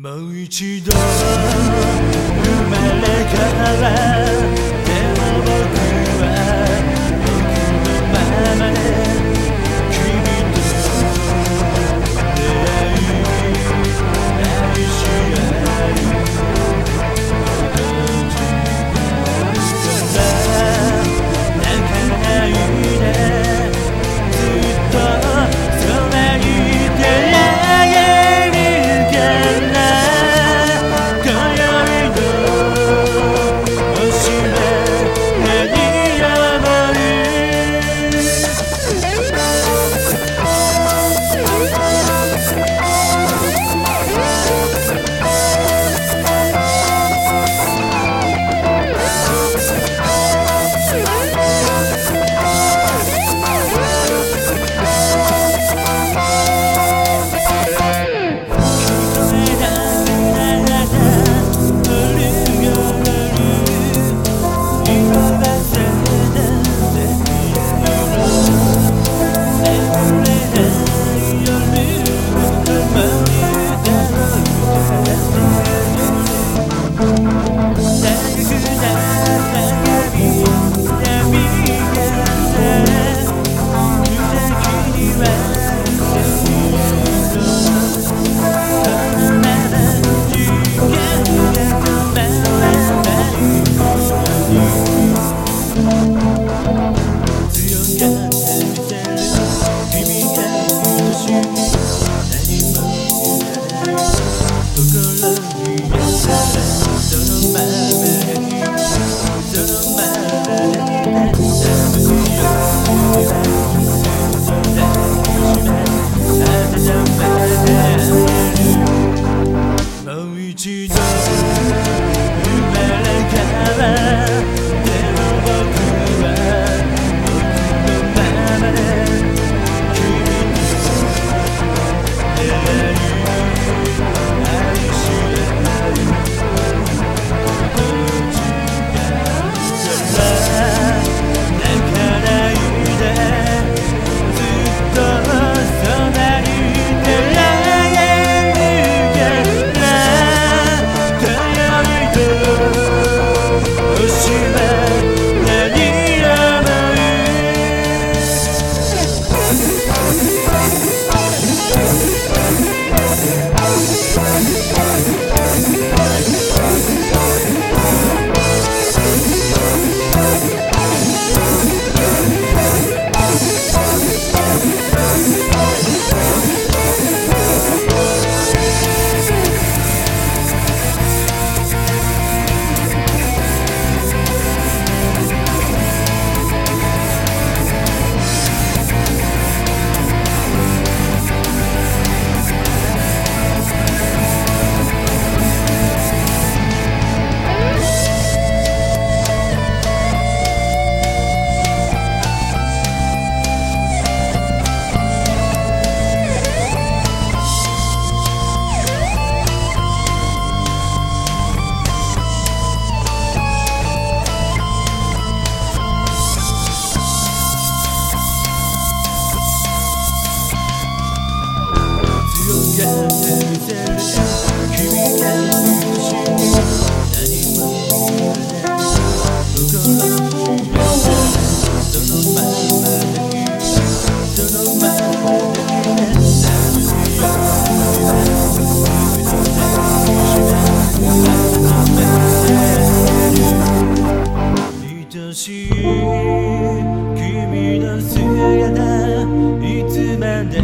もう一度生まれ変わら Don't know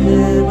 heaven.